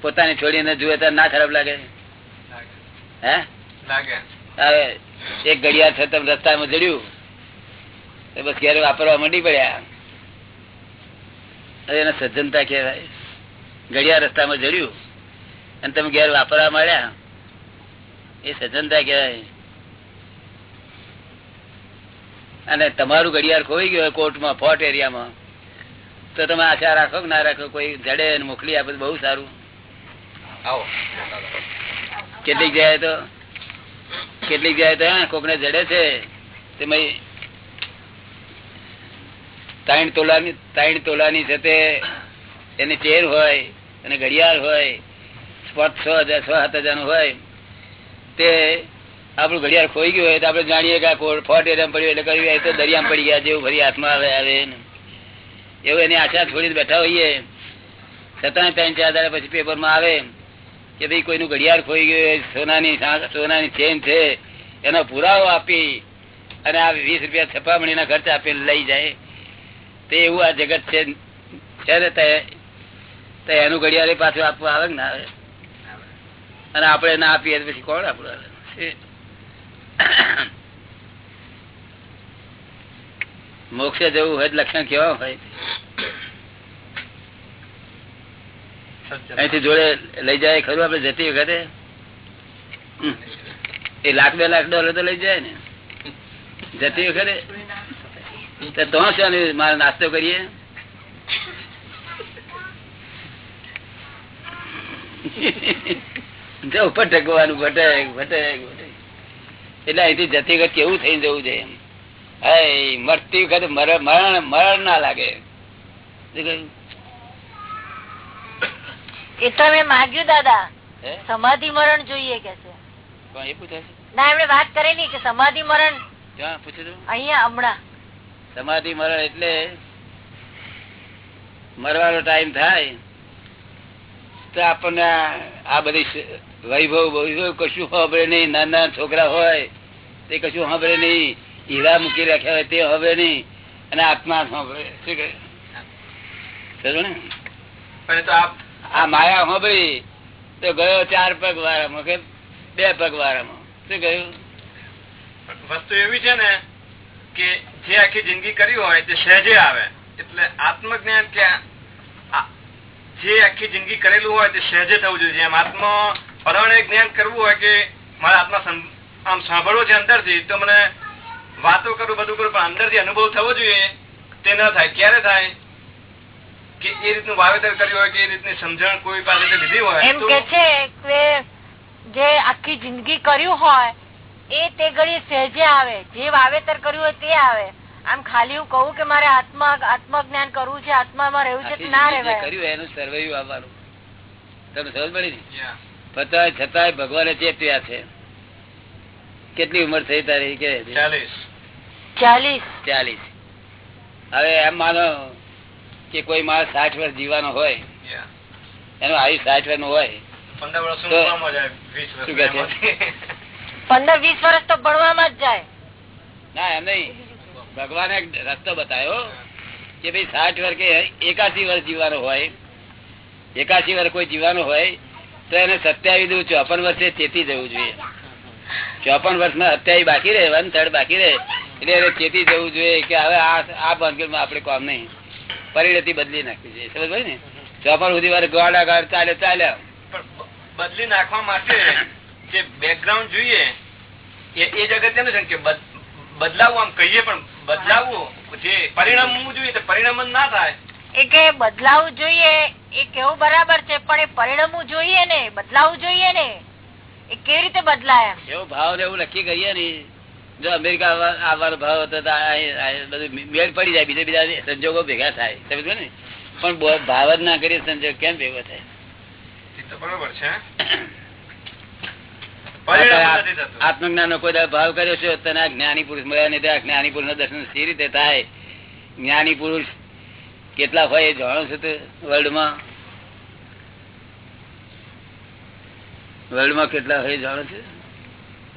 પોતાની છોડીને જુએ તો ના ખરાબ લાગે? હે? હવે એક ઘડિયાળ છે તમે રસ્તામાં જડ્યું. તો બસ ઘેર વાપરવા મંડી પડ્યા. એને સજ્જનતા કહેવાય. ઘડિયાળ રસ્તામાં જડ્યું. અને તમે ઘેર વાપરવા મળ્યા એ સજ્જનતા કહેવાય. અને તમારું ઘડિયાળ ખોઈ ગયું કોર્ટમાં ફોર્ટ એરિયામાં તો તમે આશા રાખો કે ના રાખો કોઈ જડે મોકલી આપે બહુ સારું. આવો. કેટલીક જાય તો કેટલીક જાય તો કોકને જડે છે તેમાં ત્રણ તોલાની ત્રણ તોલાની છે તે એની ચેર હોય અને ઘડિયાળ હોય સ્પોટ છ હજાર છ સાત હજારનું હોય તે આપણું ઘડિયાળ ખોઈ ગયું હોય તો આપણે જાણીએ કે ફોર્ટ પડ્યું એટલે કર્યું તો દરિયામાં પડી ગયા જેવું ફરી હાથમાં આવે આવે એવું એની આશા છોડીને બેઠા હોઈએ. છતાં ત્રણ ચાર દાડા પછી પેપરમાં આવે કે ભાઈ કોઈનું ઘડિયાળ ખોઈ ગયું સોનાની સોનાની ચેન છે, એનો પુરાવો આપી અને આ વીસ રૂપિયા છપામણીના ખર્ચ આપીને લઈ જાય. તે એવું આ જગત છે. છે ને તે એનું ઘડિયાળ પાછું આપવા આવે ના આવે? અને આપણે ના આપીએ પછી કોણ આપણું આવે? છે. મોક્ષે જવું હોય લક્ષણ કેવા હોય? અહીંથી જોડે લઈ જાય ખરું? આપડે જતી વખતે? એ લાખ બે લાખ ડોલર તો લઈ જાય ને. જતી વખતે? તો શું મારે નાસ્તો કરીએ. જો ઉપર ટકવાનું ભટક ભટક ભટક. એટલે અહીંથી જતી વખત કેવું થઈ જવું છે એમ? મરતી વખતે મરણ મરણ ના લાગે. એ તો મેં માગ્યું દાદા. સમાધિ મરણ જોઈએ કે છે. ના એમણે વાત કરેલી કે સમાધિ મરણ અહીંયા હમણાં. સમાધિ મરણ એટલે મરવાનો ટાઈમ થાય તો આપણને આ- આ બધી વૈભવ વૈભવ કશું સાંભળે નહીં. નાના છોકરા હોય તે કશું સાંભળે નહીં. હીરા મૂકી રાખ્યા હોય તે હવે નહીં. અને આત્મા સાંભળે. શું કહે? ને? પણ તો આ માયા સાંભળી તો ગયો ચાર પગ વાળામાં કે બે પગ વાળામાં શું કહ્યું? વસ્તુ એવી છે ને કે જે આખી જિંદગી કરી હોય તે સહેજે આવે. એટલે આત્મજ્ઞાન કે જે આખી જિંદગી કરેલું હોય તે સહેજે થવું જોઈએ. જેમ આત્મ પરણે જ્ઞાન કરવું હોય કે મારા આત્મા આમ સાંભળવો છે અંદરથી તો મને વાતો કરું બધું કરું પણ અંદરથી અનુભવ થવો જોઈએ. તે ન થાય. ક્યારે થાય? કે એ રીતનું વાવેતર કર્યું હોય કે એ રીતની સમજણ કોઈ પાસે લીધી હોય એમ કે છે કે જે આખી જિંદગી કર્યું હોય એ તે ઘડી સહેજે આવે. જે વાવેતર કર્યું હોય તે આવે. આમ ખાલી હું કહું કે મારે આત્મા આત્મજ્ઞાન કરવું છે આત્મામાં રહેવું છે ના જે રહેવાય? કર્યું એનું સર્વૈવ આવવાનું. તમે સમજ પડી છતાંય છતાંય ભગવાને ચેપ્યા છે. કેટલી ઉંમર થઈ તારી કે? ચાલીસ. હવે એમ માનો કે કોઈ માણસ સાઠ વર્ષ જીવાનો હોય એનું આયુ સાઠ વર્ષનું હોય પંદર વીસ વર્ષ છે? તો ભણવામાં જ જાય. ના એમ નહીં. ભગવાને એક રસ્તો બતાવ્યો કે ભાઈ સાઠ વર્ષ કે એકાસી વર્ષ જીવાનો હોય એકાસી વર્ષ કોઈ જીવાનું હોય તો એને સત્યાવીસ દઉં ચોપન વર્ષે ચેતી જવું જોઈએ. ચોપન વર્ષમાં અત્યારે બાકી રહે વન થર્ડ બાકી રહે. એટલે ચેતી જવું જોઈએ કે હવે આ આ બંગલમાં આપણે કામ નહીં. પરિણતિ બદલી નાખવી જોઈએ. સમજ ભાઈ ને? ચોપન સુધી વાર ગાડા ગાડ ચાલે ચાલ્યા બદલી નાખવા માટે જે બેકગ્રાઉન્ડ જોઈએ એ જગત એમ છે કે બદલાવું આમ કહીએ પણ બદલાવવું જે પરિણામ જોઈએ તો પરિણામ જ ના થાય. એ કે બદલાવું જોઈએ એ કેવું બરાબર છે પણ એ પરિણમવું જોઈએ ને? બદલાવું જોઈએ ને? કેવી રીતે બદલાય એમ? એવો ભાવ એવું નક્કી કરીએ ને જો અમેરિકા આવવાનો ભાવ હતો બધું મેળ પડી જાય બીજા બીજા સંજોગો ભેગા થાય. સમજો ને? પણ ભાવ જ ના કરીએ સંજોગ કેમ ભેગો થાય? બરોબર છે. આત્મજ્ઞાન નો કોઈ ભાવ કર્યો છે તને આ જ્ઞાની પુરુષ મળ્યા નહીં આ જ્ઞાની પુરુષનું દર્શન સી રીતે થાય? જ્ઞાની પુરુષ કેટલા હોય એ જાણો છો વર્લ્ડમાં? વર્લ્ડમાં કેટલા હોય જાણો છે?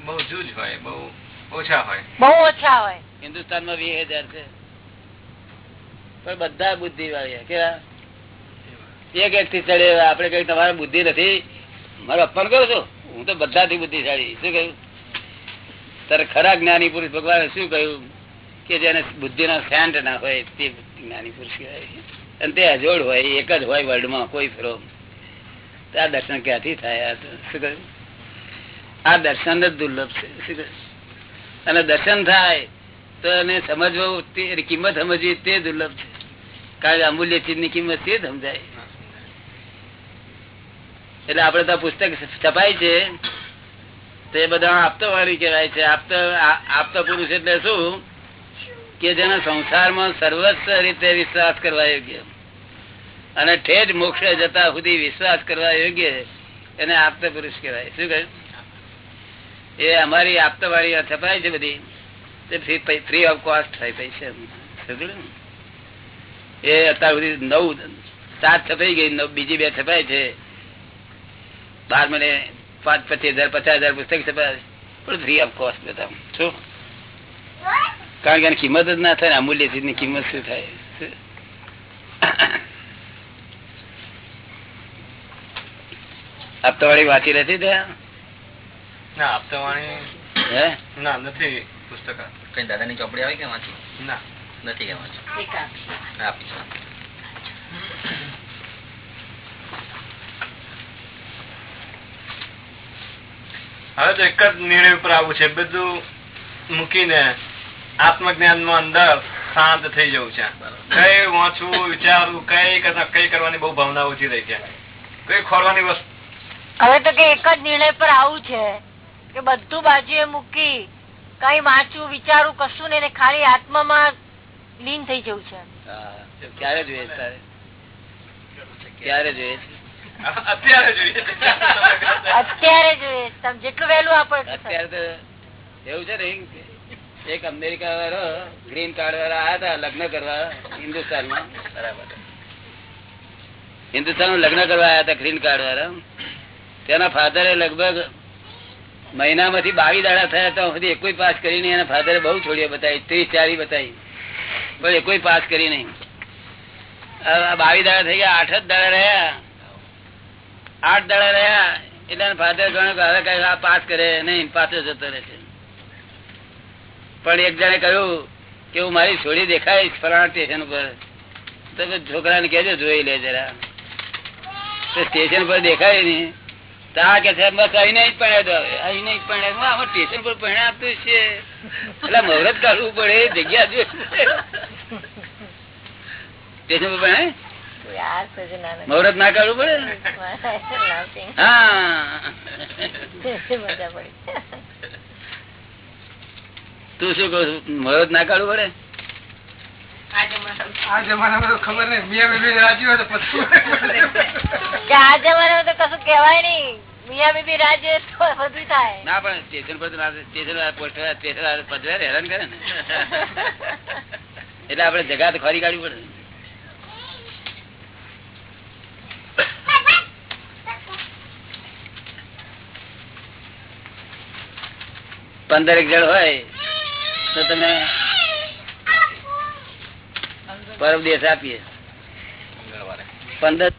બહુ જૂજ હોય બહુ ઓછા હોય. બહુ ઓછા હોય. હિન્દુસ્તાનમાં વીસ હજાર છે. પણ બધા બુદ્ધિ વાળા કેવા? એક એક થી ચડે આપડે કઈ તમારે બુદ્ધિ નથી. મારું અપમાન કરો છો? હું તો બધાથી બુદ્ધિશાળી. શું કહ્યું? તારે ખરા જ્ઞાની પુરુષ ભગવાને શું કહ્યું? કે જેને બુદ્ધિ ના સેન્ટ ના હોય તે જ્ઞાની પુરુષ કહેવાય અને તે અજોડ હોય એક જ હોય વર્લ્ડમાં કોઈ ફેરો તો આ દર્શન ક્યાંથી થાય શું આ દર્શન જ દુર્લભ છે. અને દર્શન થાય તો એને સમજવું કિંમત સમજવી તે દુર્લભ છે. કારણ કે અમૂલ્ય ચીજની કિંમત તે સમજાય. એટલે આપડે તો પુસ્તક છપાય છે. તે બધા આપતો વાળી કહેવાય છે. આપતો આપતો પુરુષ એટલે શું? કે જેના સંસારમાં સર્વસ્વ રીતે વિશ્વાસ કરવા યોગ્ય. અને ઠેઠ મોક્ષ જતા સુધી વિશ્વાસ કરવા યોગ્ય એને આપત પુરુષ કહેવાય. શું કહ્યું? એ અમારી આપતાવાળી છપાય છે બધી. ફ્રી ઓફ કોસ્ટ થાય પૈસા. એ અત્યાર સુધી નવ, સાત છપાઈ ગઈ બીજી બે છપાય છે. બાર મહિને પાંચ, પચીસ હજાર, પચાસ હજાર પુસ્તક છપાય પણ ફ્રી ઓફ કોસ્ટ કારણ કે એની કિંમત જ ના થાય અમૂલ્ય ચીજની કિંમત શું થાય? હપ્તાવાળી વાંચી નથી ત્યાં ના આપતાવાણી હે? ના નથી પુસ્તક કઈ દાદાની ચોપડી આવી કે વાંચી? ના. નથી કે વાંચી? હવે તો એક જ નિર્ણય ઉપર આવું છે. બધું મૂકીને આત્મજ્ઞાનમાં અંદર શાંત થઈ જવું છે. કઈ વાંચવું વિચારવું કઈ કરતા કઈ કરવાની બહુ ભાવના ઓછી રહી છે. કઈ ખોરવાની વસ્તુ હવે તો કે એક જ નિર્ણય પર આવું છે કે બધું બાજુએ મૂકી કઈ વાંચવું વિચારવું કશું નહીં ને ખાલી આત્મામાં લીન થઈ જવું છે. ક્યારે જોઈએ ક્યારે જોઈએ અત્યારે જોઈએ અત્યારે જોઈએ તમે જેટલું વહેલું આપણે અત્યારે તો એવું છે ને એક અમેરિકા વાળો ગ્રીન કાર્ડ વાળા આવ્યા હતા લગ્ન કરવા હિન્દુસ્તાનમાં બરાબર. હિન્દુસ્તાન લગ્ન કરવા આવ્યા હતા ગ્રીન કાર્ડ વાળા તેના ફાધરે લગભગ મહિનામાંથી બાવીસ દાડા થયા તો સુધી એકોઈ પાસ કરી નહીં, એના ફાધરે બહુ છોડીએ બતાવી, ત્રીસ ચારી બતાવી. પણ એકોઈ પાસ કરી નહીં. આ બાવીસ દાડા થઈ ગયા, આઠ જ દાડા રહ્યા. આઠ દાડા રહ્યા, એટલે ફાધર ગણો કે હવે કઈ પાસ કરે નહીં, પાછો જતો રહેશે પણ એક જણે કહ્યું કે હું મારી છોડી દેખાઈશ ફલાણા સ્ટેશન ઉપર. તો છોકરાને કેજો જોઈ લે જરા. સ્ટેશન પર દેખાય નહીં. તો કે છે બસ અહીં નહીં પડે અહીં નહીં પડે આમાં સ્ટેશન પર પહેણે આપતું છે. એટલે મુહૂર્ત કાઢવું પડે જગ્યા જો સ્ટેશન પર પહેણે? મુહૂર્ત ના કાઢવું પડે? હા. *laughs* તું શું કહું મુહૂર્ત ના કાઢવું પડે? આ જમાનામાં તો ખબર નહીં. મિયા બીબી રાજી હોય તો પછી આ જમાનામાં તો કશું કહેવાય નહીં. મિયા બીબી રાજે તો બધું થાય. ના પણ સ્ટેશન પર સ્ટેશન વાળા સ્ટેશન વાળા હેરાન કરે ને. એટલે આપડે જગા તો ખરી કાઢવી પડે. પંદર એક જણ હોય તો તમે પરમ દિવસ આપીએ. પંદર